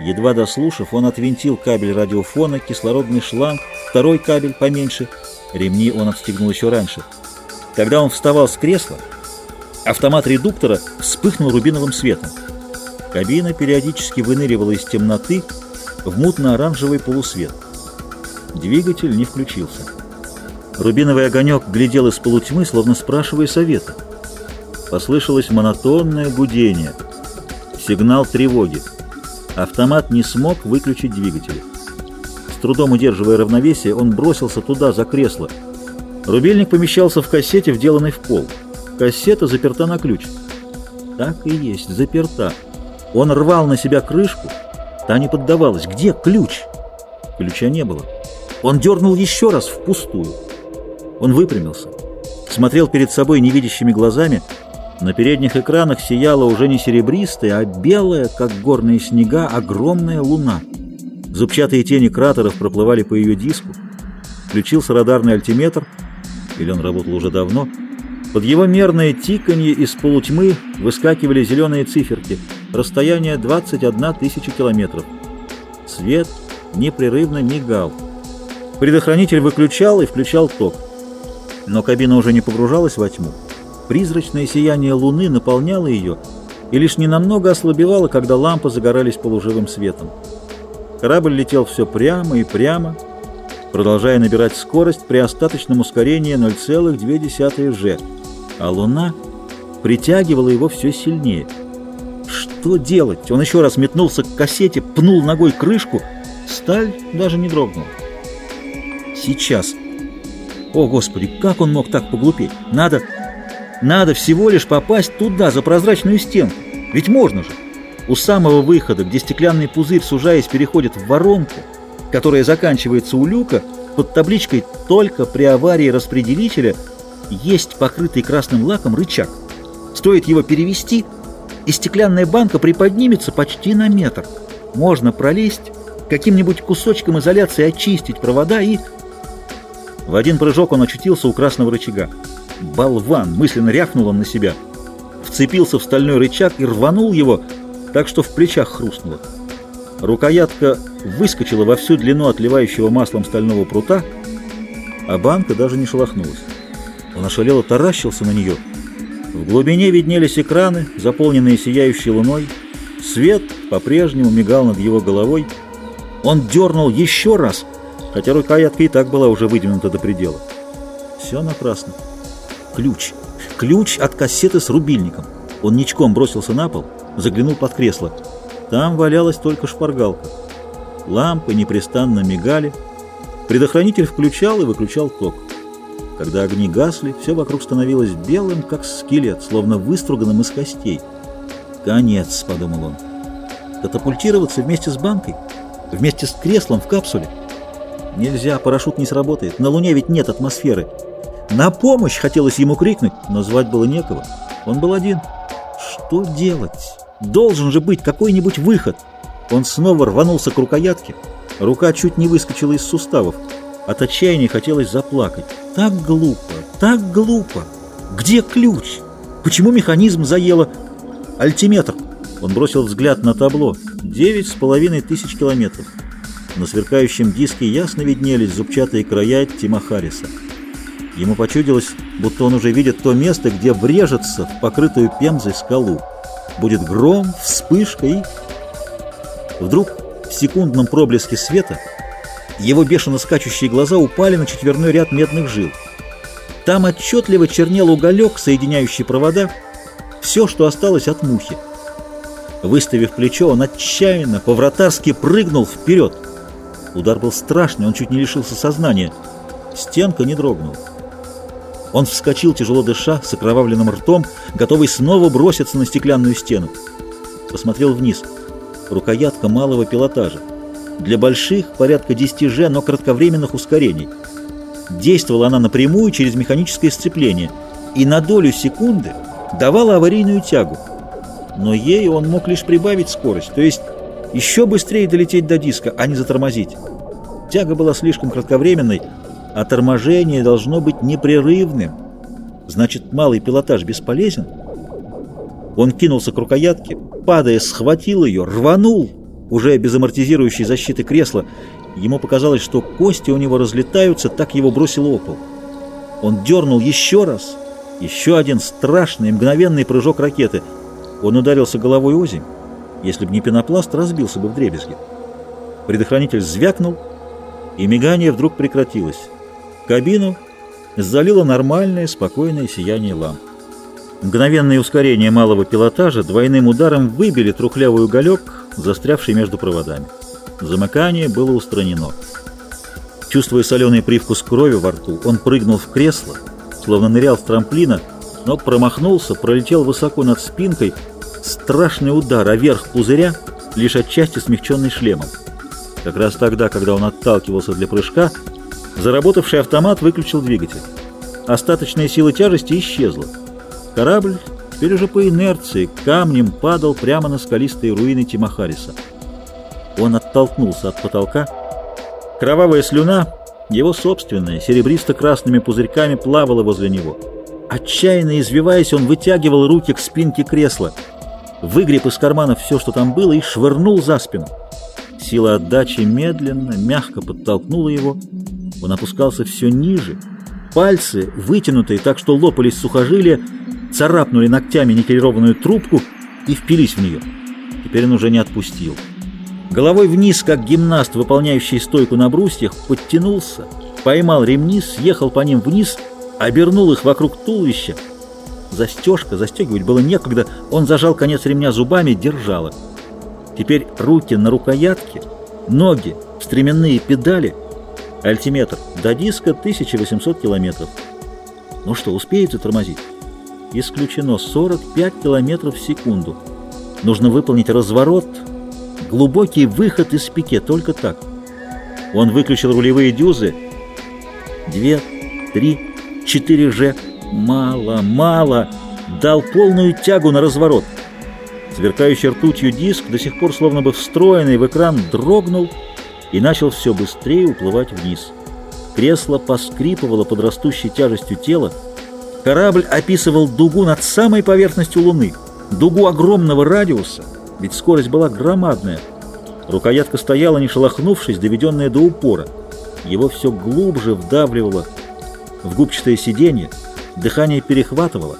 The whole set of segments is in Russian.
Едва дослушав, он отвинтил кабель радиофона, кислородный шланг, второй кабель поменьше. Ремни он отстегнул еще раньше. Когда он вставал с кресла, автомат редуктора вспыхнул рубиновым светом. Кабина периодически выныривала из темноты в мутно-оранжевый полусвет. Двигатель не включился. Рубиновый огонек глядел из полутьмы, словно спрашивая совета. Послышалось монотонное гудение. Сигнал тревоги. Автомат не смог выключить двигатель. С трудом удерживая равновесие, он бросился туда, за кресло. Рубильник помещался в кассете, вделанной в пол. Кассета заперта на ключ. Так и есть, заперта. Он рвал на себя крышку, та не поддавалась. Где ключ? Ключа не было. Он дернул еще раз впустую. Он выпрямился, смотрел перед собой невидящими глазами. На передних экранах сияла уже не серебристая, а белая, как горные снега, огромная луна. Зубчатые тени кратеров проплывали по ее диску. Включился радарный альтиметр, или он работал уже давно. Под его мерное тиканье из полутьмы выскакивали зеленые циферки. Расстояние 21 тысяча километров. Свет непрерывно мигал. Предохранитель выключал и включал ток. Но кабина уже не погружалась во тьму. Призрачное сияние луны наполняло ее и лишь ненамного ослабевало, когда лампы загорались полуживым светом. Корабль летел все прямо и прямо, продолжая набирать скорость при остаточном ускорении 0,2 g, а луна притягивала его все сильнее. Что делать? Он еще раз метнулся к кассете, пнул ногой крышку, сталь даже не дрогнула. Сейчас о, Господи, как он мог так поглупеть? Надо, надо всего лишь попасть туда, за прозрачную стенку. Ведь можно же. У самого выхода, где стеклянный пузырь, сужаясь, переходит в воронку, которая заканчивается у люка, под табличкой «Только при аварии распределителя» есть покрытый красным лаком рычаг. Стоит его перевести, и стеклянная банка приподнимется почти на метр. Можно пролезть, каким-нибудь кусочком изоляции очистить провода и в один прыжок он очутился у красного рычага. «Болван!» — мысленно рявкнул он на себя. Вцепился в стальной рычаг и рванул его, так что в плечах хрустнуло. Рукоятка выскочила во всю длину отливающего маслом стального прута, а банка даже не шелохнулась. Он ошалело таращился на нее. В глубине виднелись экраны, заполненные сияющей луной. Свет по-прежнему мигал над его головой. Он дернул еще раз — хотя рукоятка и так была уже выдвинута до предела. Все напрасно. Ключ. Ключ от кассеты с рубильником. Он ничком бросился на пол, заглянул под кресло. Там валялась только шпаргалка. Лампы непрестанно мигали. Предохранитель включал и выключал ток. Когда огни гасли, все вокруг становилось белым, как скелет, словно выструганным из костей. «Конец», — подумал он. «Катапультироваться вместе с банкой? Вместе с креслом в капсуле?» Нельзя, парашют не сработает. На Луне ведь нет атмосферы. На помощь хотелось ему крикнуть, но звать было некого. Он был один. Что делать? Должен же быть какой-нибудь выход. Он снова рванулся к рукоятке. Рука чуть не выскочила из суставов. От отчаяния хотелось заплакать. Так глупо, так глупо. Где ключ? Почему механизм заело? Альтиметр. Он бросил взгляд на табло. Девять с половиной тысяч километров. На сверкающем диске ясно виднелись зубчатые края Тима Харриса. Ему почудилось, будто он уже видит то место, где врежется в покрытую пемзой скалу. Будет гром, вспышка и... Вдруг в секундном проблеске света его бешено скачущие глаза упали на четверной ряд медных жил. Там отчетливо чернел уголек, соединяющий провода, все, что осталось от мухи. Выставив плечо, он отчаянно, по-вратарски прыгнул вперед. Удар был страшный, он чуть не лишился сознания. Стенка не дрогнула. Он вскочил, тяжело дыша, с окровавленным ртом, готовый снова броситься на стеклянную стену. Посмотрел вниз. Рукоятка малого пилотажа. Для больших порядка 10 G, но кратковременных ускорений. Действовала она напрямую через механическое сцепление и на долю секунды давала аварийную тягу. Но ей он мог лишь прибавить скорость, то есть еще быстрее долететь до диска, а не затормозить. Тяга была слишком кратковременной, а торможение должно быть непрерывным. Значит, малый пилотаж бесполезен? Он кинулся к рукоятке, падая, схватил ее, рванул, уже без амортизирующей защиты кресла. Ему показалось, что кости у него разлетаются, так его бросило опол. Он дернул еще раз, еще один страшный мгновенный прыжок ракеты. Он ударился головой озимь. Если бы не пенопласт, разбился бы в дребезги. Предохранитель звякнул, и мигание вдруг прекратилось. Кабину залило нормальное, спокойное сияние ламп. Мгновенное ускорение малого пилотажа двойным ударом выбили трухлявый уголек, застрявший между проводами. Замыкание было устранено. Чувствуя соленый привкус крови во рту, он прыгнул в кресло, словно нырял с трамплина, но промахнулся, пролетел высоко над спинкой, страшный удар, а верх пузыря лишь отчасти смягченный шлемом. Как раз тогда, когда он отталкивался для прыжка, заработавший автомат выключил двигатель. Остаточная сила тяжести исчезла. Корабль, теперь уже по инерции, камнем падал прямо на скалистые руины Тимахариса. Он оттолкнулся от потолка. Кровавая слюна, его собственная, серебристо-красными пузырьками плавала возле него. Отчаянно извиваясь, он вытягивал руки к спинке кресла, выгреб из карманов все, что там было, и швырнул за спину. Сила отдачи медленно, мягко подтолкнула его. Он опускался все ниже. Пальцы, вытянутые так, что лопались сухожилия, царапнули ногтями никелированную трубку и впились в нее. Теперь он уже не отпустил. Головой вниз, как гимнаст, выполняющий стойку на брусьях, подтянулся, поймал ремни, съехал по ним вниз, обернул их вокруг туловища. Застежка, застегивать было некогда, он зажал конец ремня зубами, держала. Теперь руки на рукоятке, ноги, стременные педали, альтиметр до диска 1800 километров. Ну что, успеете тормозить? Исключено 45 километров в секунду. Нужно выполнить разворот, глубокий выход из пике, только так. Он выключил рулевые дюзы. Две, три, четыре же. Мало, мало. Дал полную тягу на разворот. Сверкающий ртутью диск, до сих пор словно бы встроенный в экран, дрогнул и начал все быстрее уплывать вниз. Кресло поскрипывало под растущей тяжестью тела, Корабль описывал дугу над самой поверхностью Луны, дугу огромного радиуса, ведь скорость была громадная. Рукоятка стояла, не шелохнувшись, доведенная до упора. Его все глубже вдавливало в губчатое сиденье, дыхание перехватывало.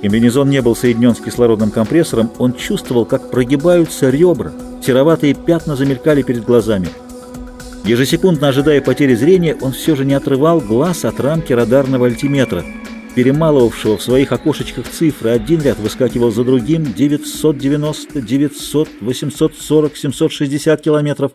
Комбинезон не был соединен с кислородным компрессором, он чувствовал, как прогибаются ребра, сероватые пятна замелькали перед глазами. Ежесекундно ожидая потери зрения, он все же не отрывал глаз от рамки радарного альтиметра – перемалывавшего в своих окошечках цифры. Один ряд выскакивал за другим 990, 900, 840, 760 километров.